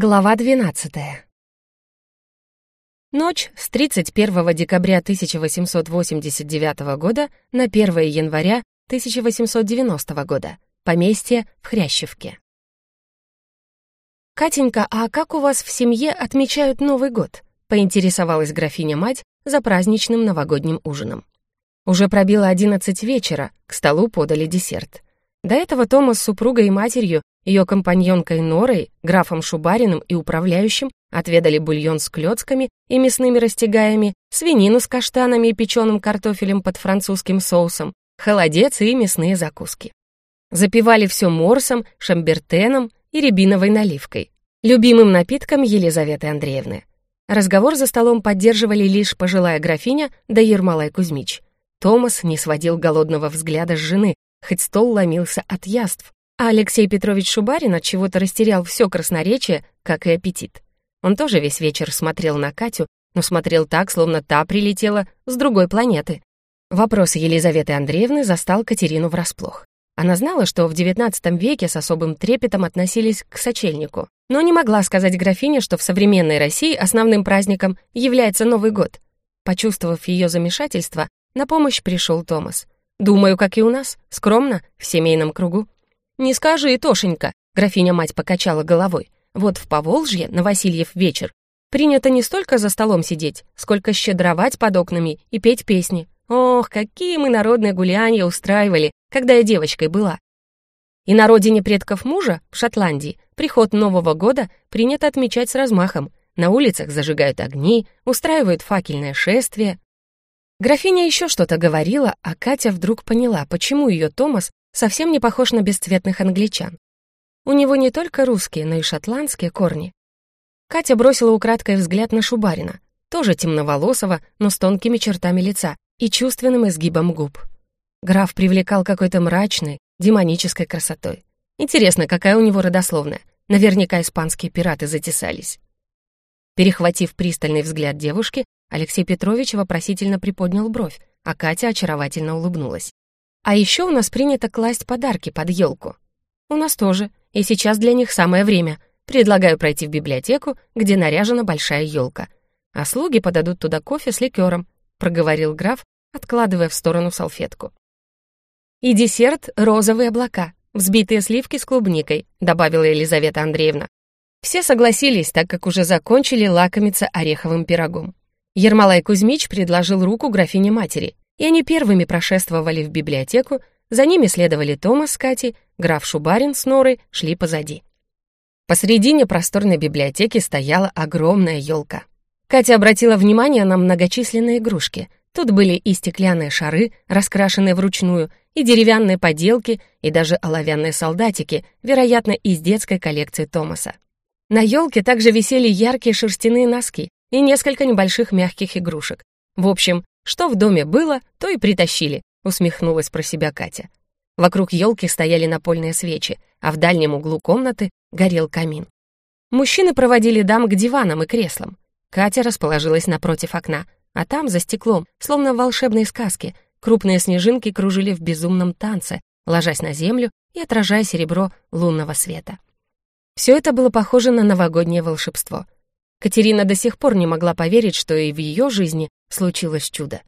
Глава 12. Ночь с 31 декабря 1889 года на 1 января 1890 года. Поместье в Хрящевке. «Катенька, а как у вас в семье отмечают Новый год?» — поинтересовалась графиня-мать за праздничным новогодним ужином. Уже пробило 11 вечера, к столу подали десерт. До этого Тома с супругой и матерью ее компаньонкой Норой, графом Шубариным и управляющим отведали бульон с клёцками и мясными растягаями, свинину с каштанами и печеным картофелем под французским соусом, холодец и мясные закуски. Запивали все морсом, шамбертеном и рябиновой наливкой, любимым напитком Елизаветы Андреевны. Разговор за столом поддерживали лишь пожилая графиня да Ермолай Кузьмич. Томас не сводил голодного взгляда с жены, хоть стол ломился от яств, а Алексей Петрович Шубарин от чего-то растерял все красноречие, как и аппетит. Он тоже весь вечер смотрел на Катю, но смотрел так, словно та прилетела с другой планеты. Вопрос Елизаветы Андреевны застал Катерину врасплох. Она знала, что в XIX веке с особым трепетом относились к сочельнику, но не могла сказать графине, что в современной России основным праздником является Новый год. Почувствовав ее замешательство, на помощь пришел Томас. «Думаю, как и у нас, скромно, в семейном кругу». «Не скажи, Тошенька», — графиня-мать покачала головой. «Вот в Поволжье, на Васильев вечер, принято не столько за столом сидеть, сколько щедровать под окнами и петь песни. Ох, какие мы народные гулянья устраивали, когда я девочкой была. И на родине предков мужа, в Шотландии, приход Нового года принято отмечать с размахом. На улицах зажигают огни, устраивают факельное шествие. Графиня еще что-то говорила, а Катя вдруг поняла, почему ее Томас совсем не похож на бесцветных англичан. У него не только русские, но и шотландские корни. Катя бросила украдкой взгляд на Шубарина, тоже темноволосого, но с тонкими чертами лица и чувственным изгибом губ. Граф привлекал какой-то мрачной, демонической красотой. Интересно, какая у него родословная? Наверняка испанские пираты затесались. Перехватив пристальный взгляд девушки, Алексей Петрович вопросительно приподнял бровь, а Катя очаровательно улыбнулась. А еще у нас принято класть подарки под елку. У нас тоже, и сейчас для них самое время. Предлагаю пройти в библиотеку, где наряжена большая елка. А слуги подадут туда кофе с ликером, проговорил граф, откладывая в сторону салфетку. И десерт — розовые облака, взбитые сливки с клубникой, добавила Елизавета Андреевна. Все согласились, так как уже закончили лакомиться ореховым пирогом. Ермолай Кузьмич предложил руку графине матери, и они первыми прошествовали в библиотеку, за ними следовали Томас с Катей, граф Шубарин с Норой шли позади. Посредине просторной библиотеки стояла огромная елка. Катя обратила внимание на многочисленные игрушки. Тут были и стеклянные шары, раскрашенные вручную, и деревянные поделки, и даже оловянные солдатики, вероятно, из детской коллекции Томаса. На елке также висели яркие шерстяные носки и несколько небольших мягких игрушек. В общем, что в доме было, то и притащили, усмехнулась про себя Катя. Вокруг елки стояли напольные свечи, а в дальнем углу комнаты горел камин. Мужчины проводили дам к диванам и креслам. Катя расположилась напротив окна, а там, за стеклом, словно в волшебной сказке, крупные снежинки кружили в безумном танце, ложась на землю и отражая серебро лунного света. Все это было похоже на новогоднее волшебство. Катерина до сих пор не могла поверить, что и в ее жизни случилось чудо.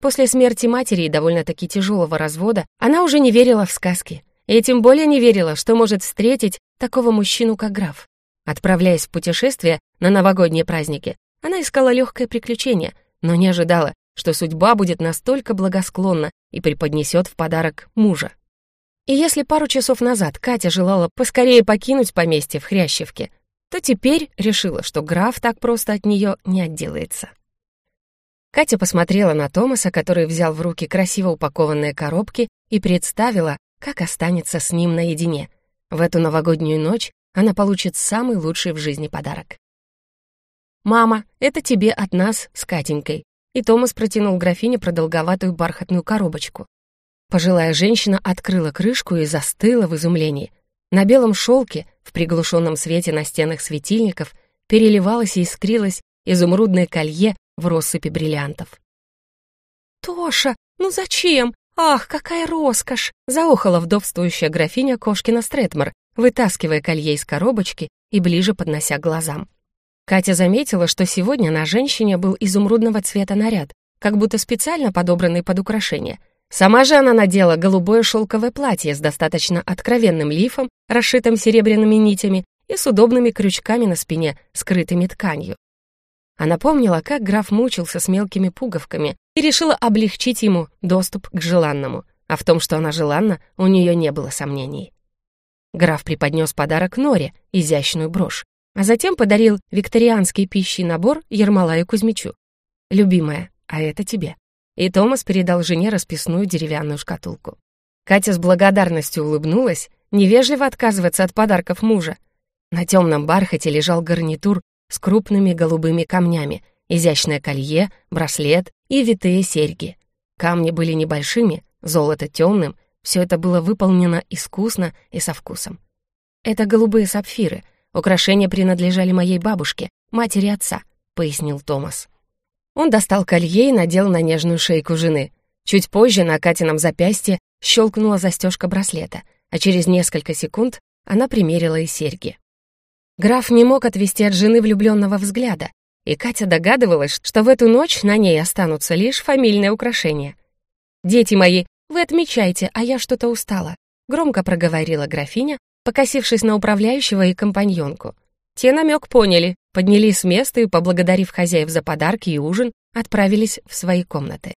После смерти матери и довольно-таки тяжелого развода она уже не верила в сказки, и тем более не верила, что может встретить такого мужчину, как граф. Отправляясь в путешествие на новогодние праздники, она искала легкое приключение, но не ожидала, что судьба будет настолько благосклонна и преподнесет в подарок мужа. И если пару часов назад Катя желала поскорее покинуть поместье в Хрящевке, то теперь решила, что граф так просто от нее не отделается. Катя посмотрела на Томаса, который взял в руки красиво упакованные коробки и представила, как останется с ним наедине. В эту новогоднюю ночь она получит самый лучший в жизни подарок. «Мама, это тебе от нас с Катенькой». И Томас протянул графине продолговатую бархатную коробочку. Пожилая женщина открыла крышку и застыла в изумлении. На белом шелке, в приглушенном свете настенных светильников, переливалось и искрилось изумрудное колье в россыпи бриллиантов. «Тоша, ну зачем? Ах, какая роскошь!» — заохала вдовствующая графиня Кошкина Стретмор, вытаскивая колье из коробочки и ближе поднося к глазам. Катя заметила, что сегодня на женщине был изумрудного цвета наряд, как будто специально подобранный под украшение. Сама же она надела голубое шелковое платье с достаточно откровенным лифом, расшитым серебряными нитями и с удобными крючками на спине, скрытыми тканью. Она помнила, как граф мучился с мелкими пуговками и решила облегчить ему доступ к желанному, а в том, что она желанна, у нее не было сомнений. Граф преподнес подарок Норе, изящную брошь, а затем подарил викторианский пищий набор Ермолаю Кузьмичу. «Любимая, а это тебе». И Томас передал жене расписную деревянную шкатулку. Катя с благодарностью улыбнулась, невежливо отказываться от подарков мужа. На темном бархате лежал гарнитур с крупными голубыми камнями, изящное колье, браслет и витые серьги. Камни были небольшими, золото темным, все это было выполнено искусно и со вкусом. Это голубые сапфиры — Украшения принадлежали моей бабушке, матери отца», — пояснил Томас. Он достал колье и надел на нежную шейку жены. Чуть позже на Катином запястье щелкнула застежка браслета, а через несколько секунд она примерила и серьги. Граф не мог отвести от жены влюбленного взгляда, и Катя догадывалась, что в эту ночь на ней останутся лишь фамильные украшения. «Дети мои, вы отмечайте, а я что-то устала», — громко проговорила графиня, покосившись на управляющего и компаньонку. Те намек поняли, поднялись с места и, поблагодарив хозяев за подарки и ужин, отправились в свои комнаты.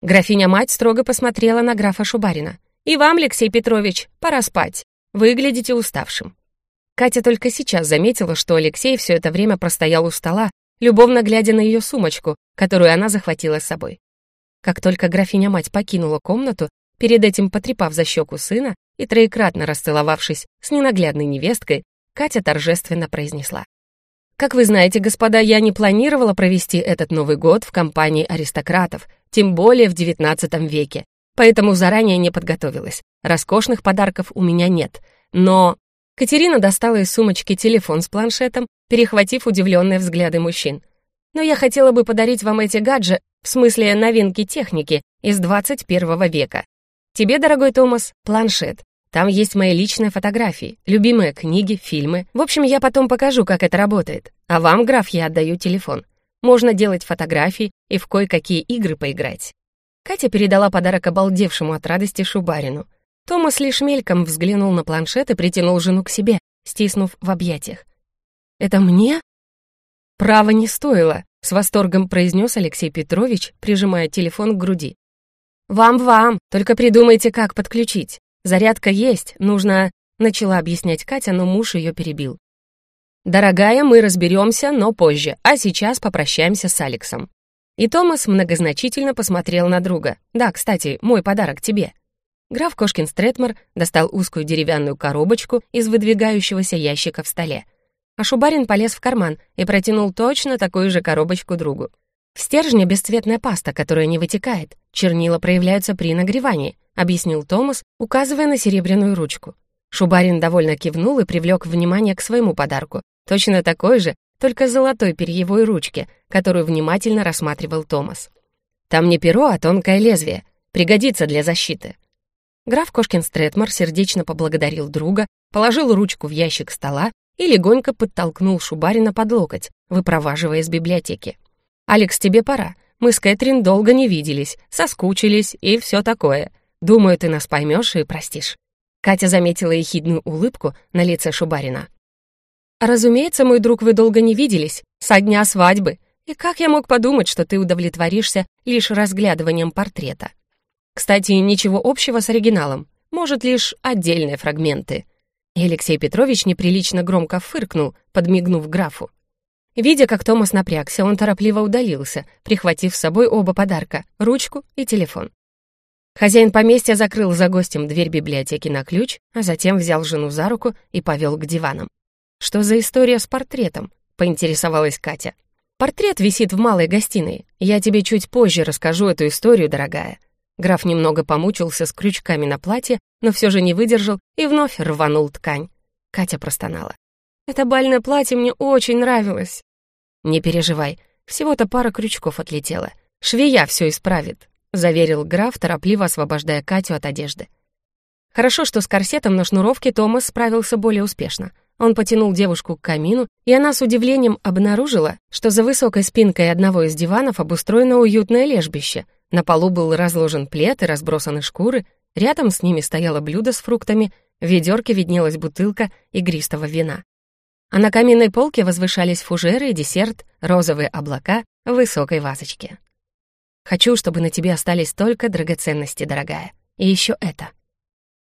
Графиня-мать строго посмотрела на графа Шубарина. «И вам, Алексей Петрович, пора спать. Выглядите уставшим». Катя только сейчас заметила, что Алексей все это время простоял у стола, любовно глядя на ее сумочку, которую она захватила с собой. Как только графиня-мать покинула комнату, перед этим потрепав за щеку сына, и троекратно расцеловавшись с ненаглядной невесткой, Катя торжественно произнесла. «Как вы знаете, господа, я не планировала провести этот Новый год в компании аристократов, тем более в XIX веке, поэтому заранее не подготовилась. Роскошных подарков у меня нет, но...» Катерина достала из сумочки телефон с планшетом, перехватив удивленные взгляды мужчин. «Но я хотела бы подарить вам эти гаджеты, в смысле новинки техники, из 21 века. Тебе, дорогой Томас, планшет. Там есть мои личные фотографии, любимые книги, фильмы. В общем, я потом покажу, как это работает. А вам, граф, я отдаю телефон. Можно делать фотографии и в кое-какие игры поиграть». Катя передала подарок обалдевшему от радости Шубарину. Томас лишь мельком взглянул на планшет и притянул жену к себе, стиснув в объятиях. «Это мне?» «Право не стоило», — с восторгом произнес Алексей Петрович, прижимая телефон к груди. «Вам-вам, только придумайте, как подключить. Зарядка есть, нужно...» Начала объяснять Катя, но муж ее перебил. «Дорогая, мы разберемся, но позже, а сейчас попрощаемся с Алексом». И Томас многозначительно посмотрел на друга. «Да, кстати, мой подарок тебе». Граф Кошкин Стретмор достал узкую деревянную коробочку из выдвигающегося ящика в столе. А Шубарин полез в карман и протянул точно такую же коробочку другу. В стержне бесцветная паста, которая не вытекает. Чернила проявляются при нагревании, объяснил Томас, указывая на серебряную ручку. Шубарин довольно кивнул и привлек внимание к своему подарку. Точно такой же, только золотой перьевой ручке, которую внимательно рассматривал Томас. «Там не перо, а тонкое лезвие. Пригодится для защиты». Граф Кошкин Стретмор сердечно поблагодарил друга, положил ручку в ящик стола и легонько подтолкнул Шубарина под локоть, выпроваживая из библиотеки. «Алекс, тебе пора. Мы с Кэтрин долго не виделись, соскучились и все такое. Думаю, ты нас поймешь и простишь». Катя заметила ехидную улыбку на лице Шубарина. «Разумеется, мой друг, вы долго не виделись, со дня свадьбы. И как я мог подумать, что ты удовлетворишься лишь разглядыванием портрета? Кстати, ничего общего с оригиналом, может, лишь отдельные фрагменты». И Алексей Петрович неприлично громко фыркнул, подмигнув графу. Видя, как Томас напрягся, он торопливо удалился, прихватив с собой оба подарка — ручку и телефон. Хозяин поместья закрыл за гостем дверь библиотеки на ключ, а затем взял жену за руку и повел к диванам. «Что за история с портретом?» — поинтересовалась Катя. «Портрет висит в малой гостиной. Я тебе чуть позже расскажу эту историю, дорогая». Граф немного помучился с крючками на платье, но все же не выдержал и вновь рванул ткань. Катя простонала. «Это бальное платье мне очень нравилось». «Не переживай, всего-то пара крючков отлетела. Швея все исправит», — заверил граф, торопливо освобождая Катю от одежды. Хорошо, что с корсетом на шнуровке Томас справился более успешно. Он потянул девушку к камину, и она с удивлением обнаружила, что за высокой спинкой одного из диванов обустроено уютное лежбище. На полу был разложен плед и разбросаны шкуры, рядом с ними стояло блюдо с фруктами, в ведерке виднелась бутылка игристого вина. А на каминной полке возвышались фужеры и десерт, розовые облака в высокой вазочке. «Хочу, чтобы на тебе остались только драгоценности, дорогая. И еще это».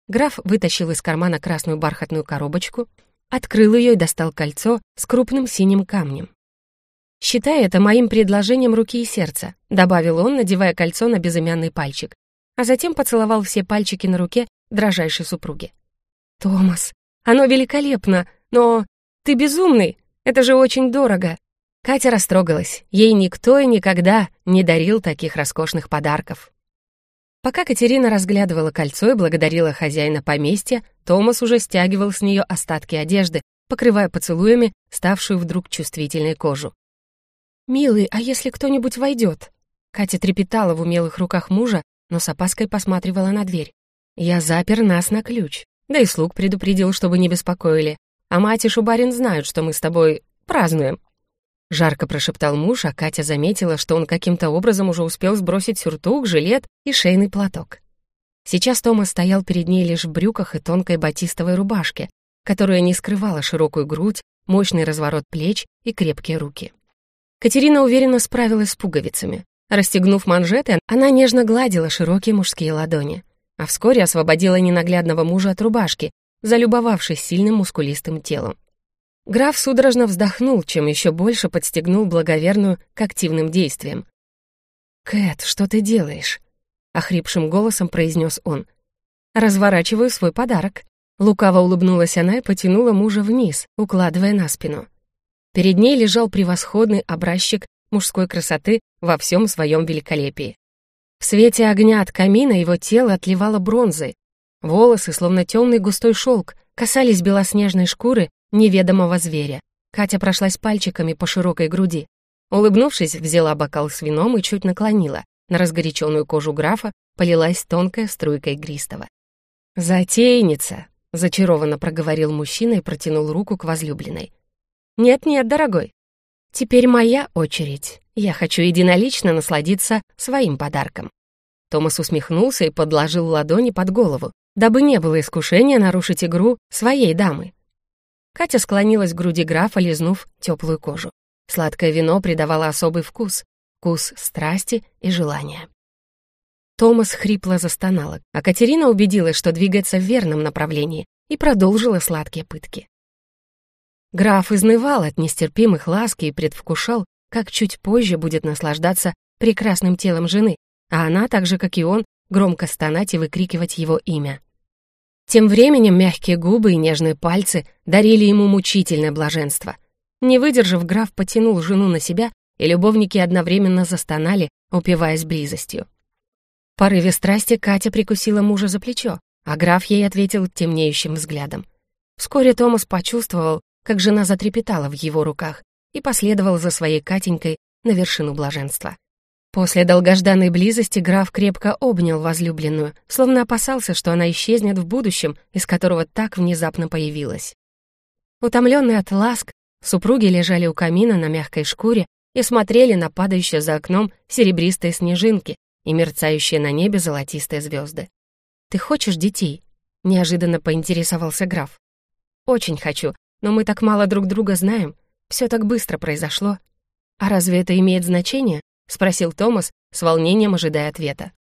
Граф вытащил из кармана красную бархатную коробочку, открыл ее и достал кольцо с крупным синим камнем. «Считай это моим предложением руки и сердца», — добавил он, надевая кольцо на безымянный пальчик, а затем поцеловал все пальчики на руке дрожайшей супруги. «Томас, оно великолепно, но ты безумный, это же очень дорого». Катя растрогалась, ей никто и никогда не дарил таких роскошных подарков. Пока Катерина разглядывала кольцо и благодарила хозяина поместья, Томас уже стягивал с нее остатки одежды, покрывая поцелуями ставшую вдруг чувствительной кожу. «Милый, а если кто-нибудь войдет?» Катя трепетала в умелых руках мужа, но с опаской посматривала на дверь. «Я запер нас на ключ. Да и слуг предупредил, чтобы не беспокоили. А мать и Шубарин знают, что мы с тобой празднуем». Жарко прошептал муж, а Катя заметила, что он каким-то образом уже успел сбросить сюртук, жилет и шейный платок. Сейчас Томас стоял перед ней лишь в брюках и тонкой батистовой рубашке, которая не скрывала широкую грудь, мощный разворот плеч и крепкие руки. Катерина уверенно справилась с пуговицами. Расстегнув манжеты, она нежно гладила широкие мужские ладони, а вскоре освободила ненаглядного мужа от рубашки, залюбовавшись сильным мускулистым телом. Граф судорожно вздохнул, чем еще больше подстегнул благоверную к активным действиям. «Кэт, что ты делаешь?» — охрипшим голосом произнес он. «Разворачиваю свой подарок». Лукаво улыбнулась она и потянула мужа вниз, укладывая на спину. Перед ней лежал превосходный образчик мужской красоты во всем своем великолепии. В свете огня от камина его тело отливало бронзой. Волосы, словно темный густой шелк, касались белоснежной шкуры неведомого зверя. Катя прошлась пальчиками по широкой груди. Улыбнувшись, взяла бокал с вином и чуть наклонила. На разгоряченную кожу графа полилась тонкая струйка игристого. «Затейница!» — зачарованно проговорил мужчина и протянул руку к возлюбленной. «Нет-нет, дорогой. Теперь моя очередь. Я хочу единолично насладиться своим подарком». Томас усмехнулся и подложил ладони под голову, дабы не было искушения нарушить игру своей дамы. Катя склонилась к груди графа, лизнув теплую кожу. Сладкое вино придавало особый вкус, вкус страсти и желания. Томас хрипло застонала, а Катерина убедилась, что двигается в верном направлении, и продолжила сладкие пытки. Граф изнывал от нестерпимых ласки и предвкушал, как чуть позже будет наслаждаться прекрасным телом жены, а она, так же, как и он, громко стонать и выкрикивать его имя. Тем временем мягкие губы и нежные пальцы дарили ему мучительное блаженство. Не выдержав, граф потянул жену на себя, и любовники одновременно застонали, упиваясь близостью. В порыве страсти Катя прикусила мужа за плечо, а граф ей ответил темнеющим взглядом. Вскоре Томас почувствовал, как жена затрепетала в его руках и последовал за своей Катенькой на вершину блаженства. После долгожданной близости граф крепко обнял возлюбленную, словно опасался, что она исчезнет в будущем, из которого так внезапно появилась. Утомленные от ласк, супруги лежали у камина на мягкой шкуре и смотрели на падающие за окном серебристые снежинки и мерцающие на небе золотистые звезды. «Ты хочешь детей?» — неожиданно поинтересовался граф. «Очень хочу, но мы так мало друг друга знаем. Все так быстро произошло. А разве это имеет значение?» — спросил Томас, с волнением ожидая ответа.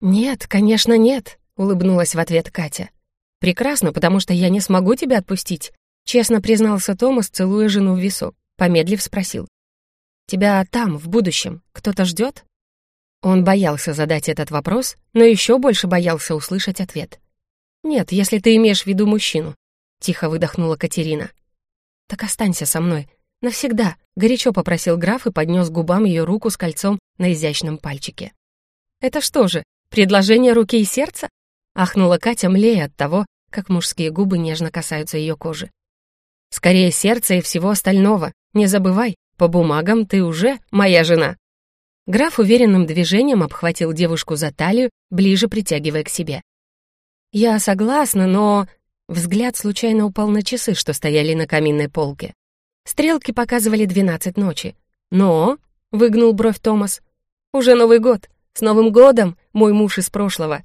«Нет, конечно, нет», — улыбнулась в ответ Катя. «Прекрасно, потому что я не смогу тебя отпустить», — честно признался Томас, целуя жену в висок. Помедлив спросил. «Тебя там, в будущем, кто-то ждет?» Он боялся задать этот вопрос, но еще больше боялся услышать ответ. «Нет, если ты имеешь в виду мужчину», — тихо выдохнула Катерина. «Так останься со мной. Навсегда», — горячо попросил граф и поднес губам ее руку с кольцом на изящном пальчике. «Это что же, предложение руки и сердца?» — ахнула Катя, млея от того, как мужские губы нежно касаются ее кожи. «Скорее сердца и всего остального. Не забывай, по бумагам ты уже моя жена». Граф уверенным движением обхватил девушку за талию, ближе притягивая к себе. «Я согласна, но...» Взгляд случайно упал на часы, что стояли на каминной полке. Стрелки показывали двенадцать ночи. «Но?» — выгнул бровь Томас. «Уже Новый год. С Новым годом, мой муж из прошлого.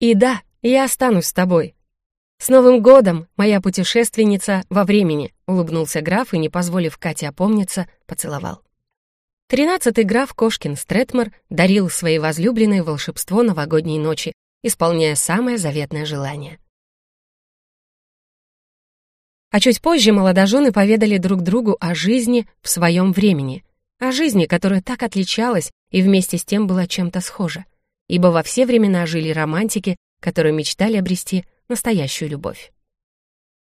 И да, я останусь с тобой». «С Новым годом, моя путешественница во времени», — улыбнулся граф и, не позволив Кате опомниться, поцеловал. Тринадцатый граф Кошкин Стретмор дарил своей возлюбленной волшебство новогодней ночи, исполняя самое заветное желание. А чуть позже молодожены поведали друг другу о жизни в своем времени, о жизни, которая так отличалась и вместе с тем была чем-то схожа, ибо во все времена жили романтики, которые мечтали обрести настоящую любовь.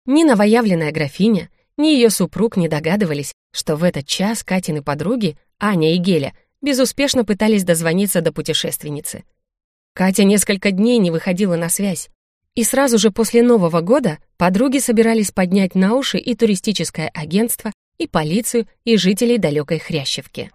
Ни новоявленная графиня, ни ее супруг не догадывались, что в этот час Катины подруги, Аня и Геля, безуспешно пытались дозвониться до путешественницы. Катя несколько дней не выходила на связь, и сразу же после Нового года подруги собирались поднять на уши и туристическое агентство, и полицию, и жителей далекой Хрящевки.